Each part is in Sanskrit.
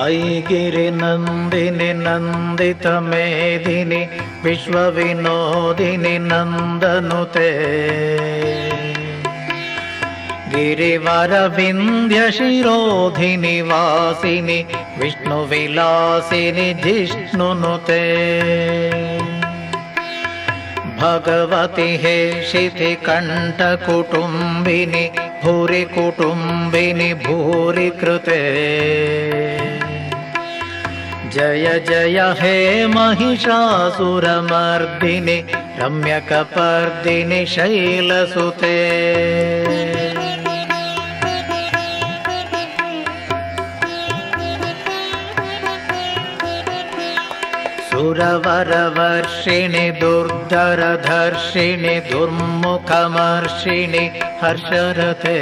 ऐगिरिनन्दिनि नन्दितमेदिनि विश्वविनोदिनि नन्दनुते गिरिवरविन्द्यशिरोधिनि वासिनि विष्णुविलासिनि जिष्णुनुते भगवति हे शिथिकण्ठकुटुम्बिनि भूरि कुटुम्बिनि भूरि कृते जय जय हे महिषासुरमर्दिनि रम्यकपर्दिनि शैलसुते। सुरवरवर्षिणि दुर्धरधर्षिणि दुर्मुखमर्षिणि हर्षरथे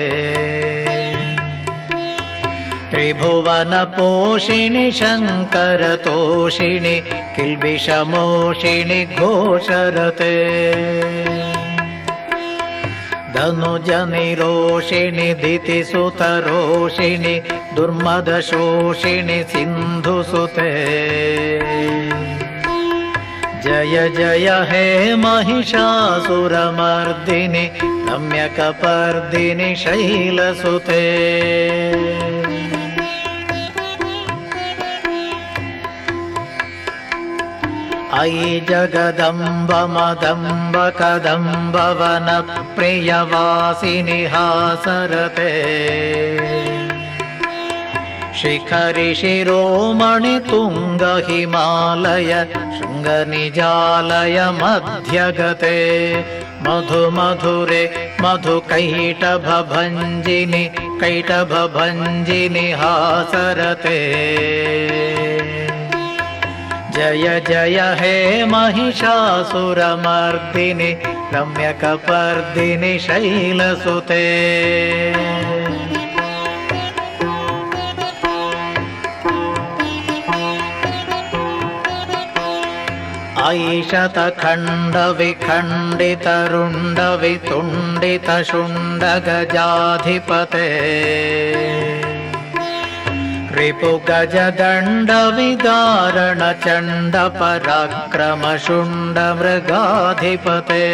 त्रिभुवनपोषिणि शङ्करतोषिणि किल्बिषमोषिणि घोषरते धनुजनिरोषिणि दितिसुतरोषिणि दुर्मदशोषिणि सिन्धुसुते। जय जय हे महिषासुरमर्दिनि रम्यकपर्दिनि शैलसुते अयि जगदम्ब मदम्ब कदम्बवनप्रियवासिनि हासरते। शिखरि शिरोमणि तुङ्ग हिमालय शृङ्गनिजालय मध्यगते मधु मधुरे मधु कैटभञ्जिनि कैटभञ्जिनि हासरते जय जय हे महिषासुरमर्दिनि रम्यकपर्दिनि शैलसुते। ऐशतखण्डविखण्डितरुण्डवितुण्डितशुण्डगजाधिपते रिपुगजदण्डविदारणचण्डपराक्रमशुण्डमृगाधिपते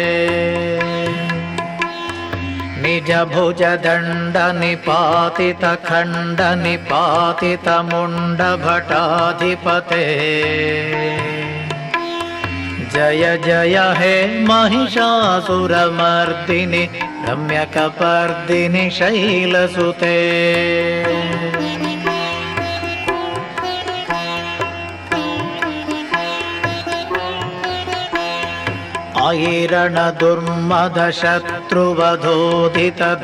निजभुजदण्डनिपातितखण्डनिपातितमुण्डभटाधिपते जय जय हे महिषासुरमर्दिनि रम्यकपर्दिनि शैलसुते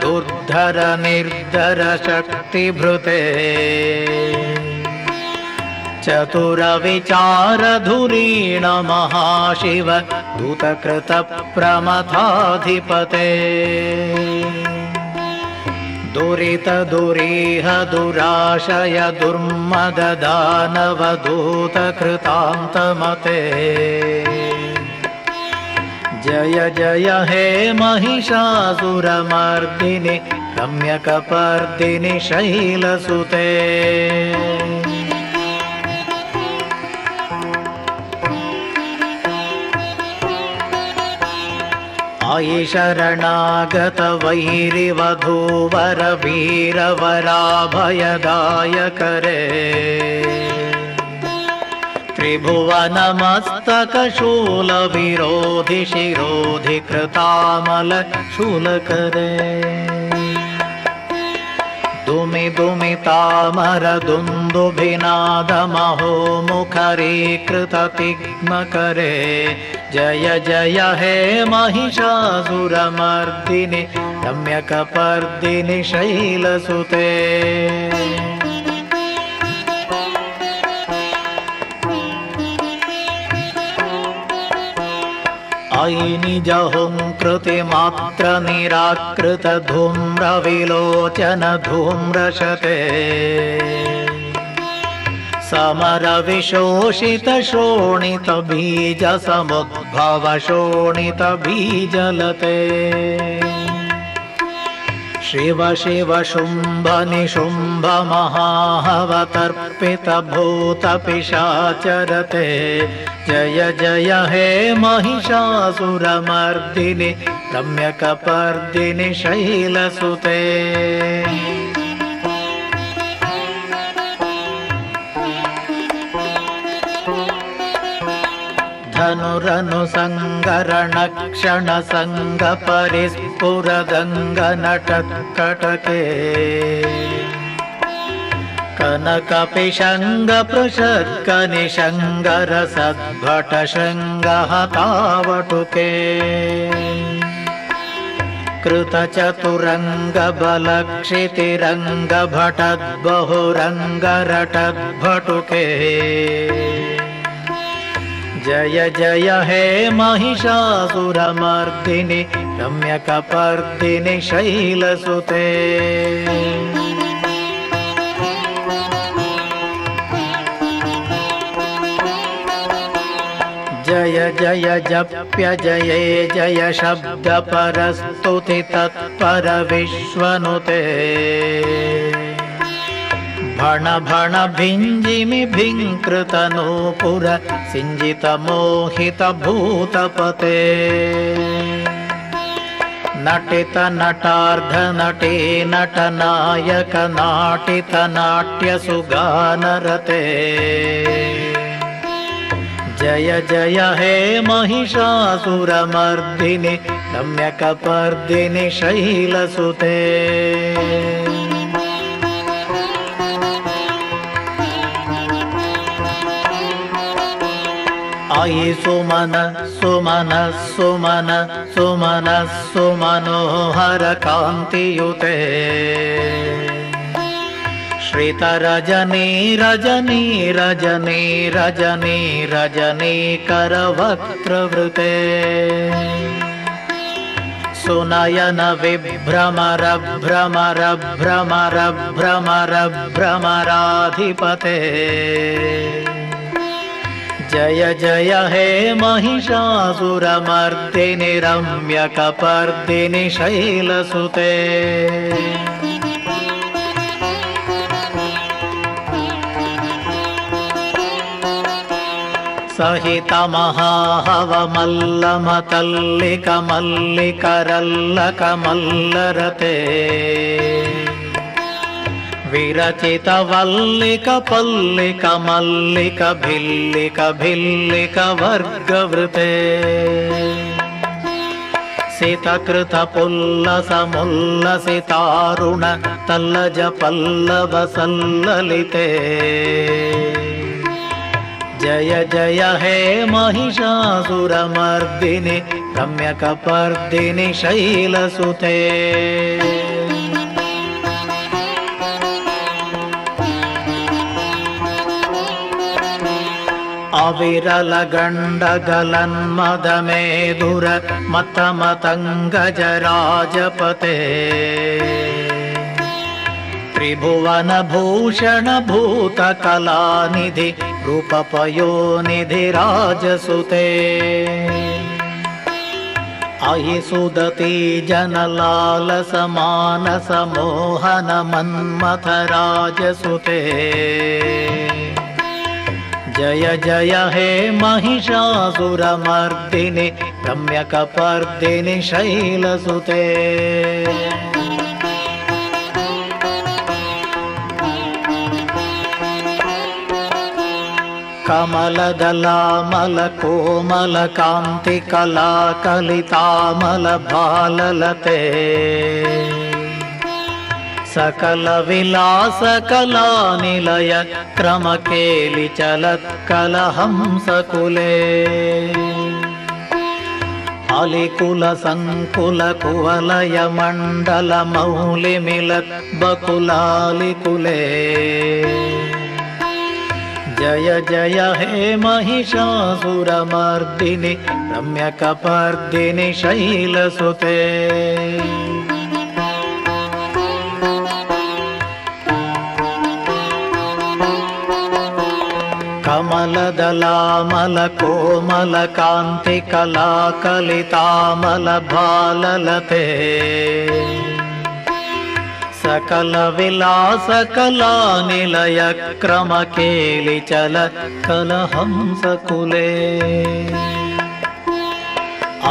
दुर्धर निर्धर शक्तिभृते चतुरविचारधुरीण महाशिव दूतकृतप्रमथाधिपते। दुरितदुरीह दुराशय दुर्मददानवदूतकृतान्तमते जय जय हे महिषासुरमर्दिनि रम्यकपर्दिनि शैलसुते। आयि शरणागत वैरिवधूवर वीरवराभयदायकरे त्रिभुवनमस्तकशूलविरोधि शिरोधि कृतामल शूलकरे दुमि दुमि तामर दुन्दुभिनादमहो मुखरीकृततिग्मकरे। जय जय हे महिषासुरमर्दिनि रम्यकपर्दिनि शैलसुते अयि निजहुङ्कृतिमात्र निराकृत धूम्रविलोचन धूम्रशते समरविशोषित शोणित शिव शिव शुम्भ निशुम्भ महाहवतर्पितभूतपिशाचरते जय जय हे महिषासुरमर्दिनि रम्यकपर्दिनि शैलसुते धनुरनुसङ्गरणक्षणसङ्गपरिस्फुरदङ्गनटत्कटके कनकपिशङ्गपृषत्कनिशङ्गरसद्भटशृङ्गहतावटुके कृतचतुरङ्गबलक्षितिरङ्गभटद्बहुरङ्गरटद्भटुके जय जय हे महिषासुरमर्दिनि रम्यकपर्दिनि शैलसुते। जय जय जप्य जये जय शब्दपरस्तुति तत्परविश्वनुते भण भण भिञ्जिमि भिङ्कृतनूपुर सिञ्जितमोहितभूतपते नटित नटार्धनटे नटनायक नाट्यसुगानरते जय जय हे महिषासुरमर्दिनि सम्यकपर्दिनि शैलसुते अयि सुमन सुमन सुमन सुमन सुमनोहर कान्तियुते। श्रितरजनी रजनी रजनी रजनी रजनी करवक्त्रवृते। सुनयन विभ्रमर भ्रमर भ्रमर भ्रमर भ्रमराधिपते जय जय हे महिषासुरमर्दिनि रम्यकपर्दिनि शैलसुते। सहितमहाहवमल्लमतल्लिकमल्लिकरल्लकमल्लरते विरचितवल्लिकपल्लिकमल्लिकभिल्लिकभिल्लिकवर्गवृते सितकृतपुल्लसमुल्लसितारुण तल्लजपल्लवसल्ललिते जय जय हे महिषासुरमर्दिनि रम्यकपर्दिनि शैलसुते अविरलगण्डगलन्मदमेधुर मतमतङ्गजराजपते। त्रिभुवनभूषणभूतकलानिधि रूपपयोनिधिराजसुते। अयि सुदती जनलालसमानसमोहनमन्मथराजसुते जय जय हे महिषासुरमर्दिनि रम्यकपर्दिनि शैलसुते। कमलदलामलकोमलकान्तिकलाकलितामलभाललते सकलविलासकलानिलय क्रमकेलिचलत्कलहंसकुले अलिकुलसङ्कुलकुवलयमण्डलमौलिमिलद्बकुलालिकुले जय जय हे महिषासुरमर्दिनि रम्यकपर्दिनि शैलसुते कमलदलामलकोमलकान्तिकलाकलितामलभाललते सकलविलासकलानिलयक्रमकेलिचल कलहंसकुले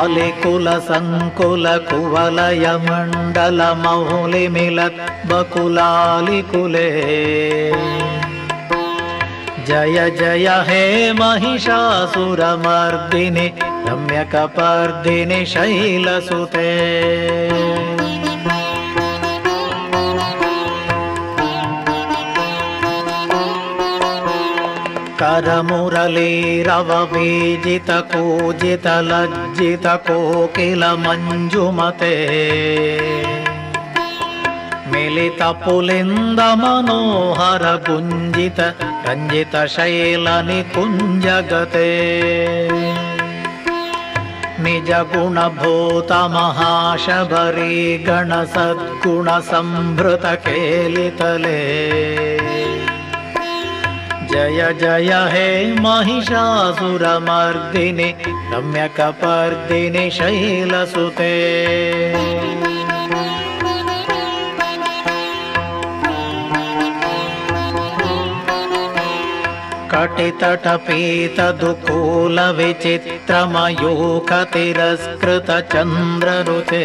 अलिकुलसङ्कुलकुवलयमण्डलमौलिमिलत् बकुलालिकुले जय जय हे महिषासुरमर्दिनि रम्यकपर्दिनि शैलसुते। करमुरलीरवबीजितकूजितलज्जितकोकिलमञ्जुमते मिलितपुलिन्दमनोहर गुञ्जित रञ्जितशैलनिकुञ्जगते निजगुणभूतमहाशबरी गणसद्गुणसम्भृतकेलितले जय जय हे महिषासुरमर्दिनि रम्यकपर्दिनि शैलसुते कटितटपीतदुकूलविचित्रमयूखतिरस्कृतचन्द्ररुते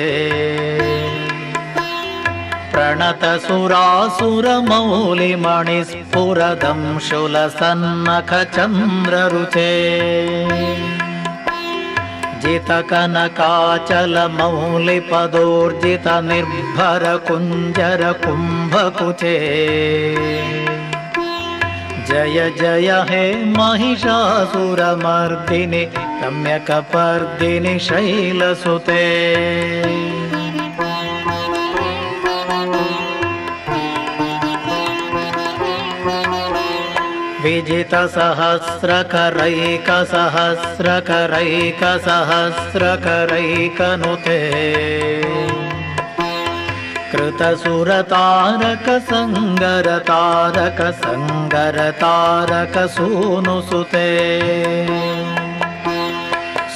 प्रणतसुरासुरमौलिमणिस्फुरदं शुलसन्नखचन्द्ररुचे जितकनकाचलमौलिपदोर्जितनिर्भरकुञ्जरकुम्भकुचे जय जय हे महिषासुरमर्दिनि रम्यकपर्दिनि शैलसुते। विजितसहस्रकरैकसहस्रकरैकसहस्रकरैकनुते कृतसुरतारकसङ्गरतारकसङ्गरतारकसूनुसुते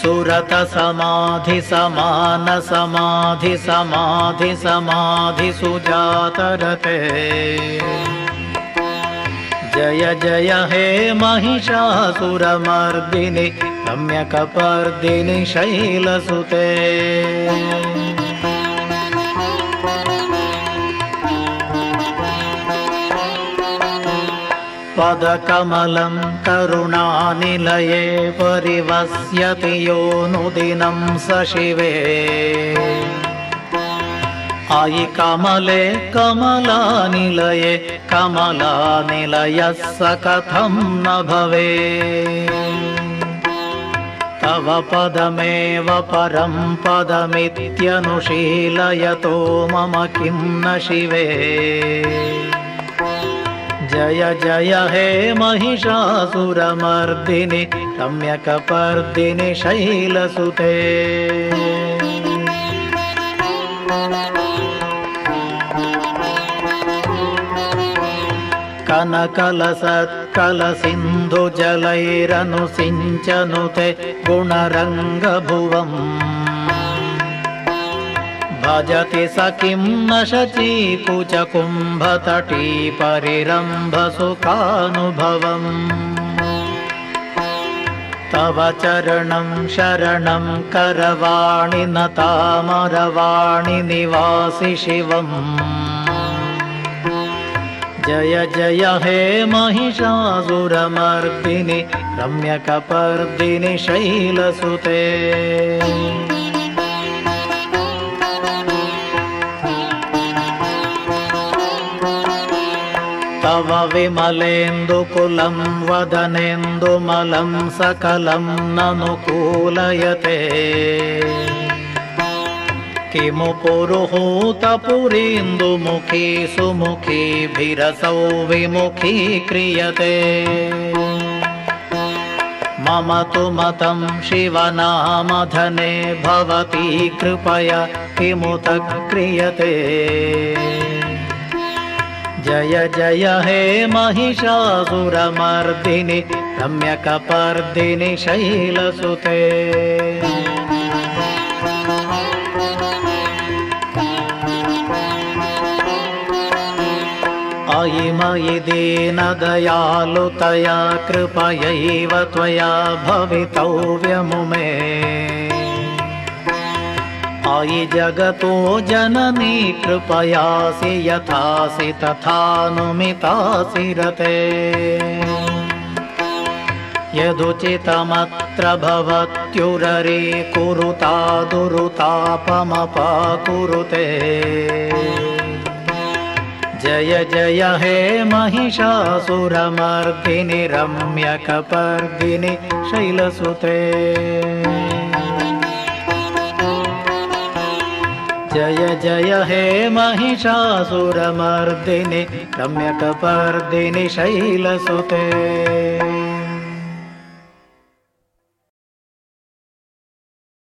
सुरतसमाधिसमानसमाधिसमाधिसमाधिसुजातरते जय जय हे महिषासुरमर्दिनि रम्यकपर्दिनि शैलसुते पदकमलं करुणानिलये परिवस्यति योनुदिनं स शिवे अयि कमले कमलानिलये कमलानिलयः स कथं न भवे। तव पदमेव परं पदमित्यनुशीलयतो मम किं न शिवे जय जय हे महिषासुरमर्दिनि रम्यकपर्दिनि शैलसुते। कनकलसत्कलसिन्धुजलैरनुसिञ्चनुते गुणरङ्गभुवम् भजति स किं न शचीकुचकुम्भतटी परिरम्भसुखानुभवम् तव चरणं शरणं करवाणि न तामरवाणि निवासि शिवम्। जय जय हे महिषासुरमर्दिनि रम्यकपर्दिनि शैलसुते तव विमलेन्दुकुलं वदनेन्दुमलं सकलं ननुकूलयते किमु पुरुहूतपुरीन्दुमुखी सुमुखीभिरसौ विमुखी क्रियते। मम तु मतं शिवनामधने भवती कृपया किमुत क्रियते जय जय हे महिषासुरमर्दिनि रम्यकपर्दिनि शैलसुते। पायि मयि दीनदयालुतया कृपयैव त्वया भवितव्यमुमे आयि जगतो जननी कृपयासि यथासि तथानुमितासि रते यदुचितमत्र भवत्युररे कुरुता दुरुतापमपाकुरुते। जय जय हे महिषासुरमर्दिनि रम्यकपर्दिनि शैलसुते जय जय हे महिषासुरमर्दिनि रम्यकपर्दिनि शैलसुते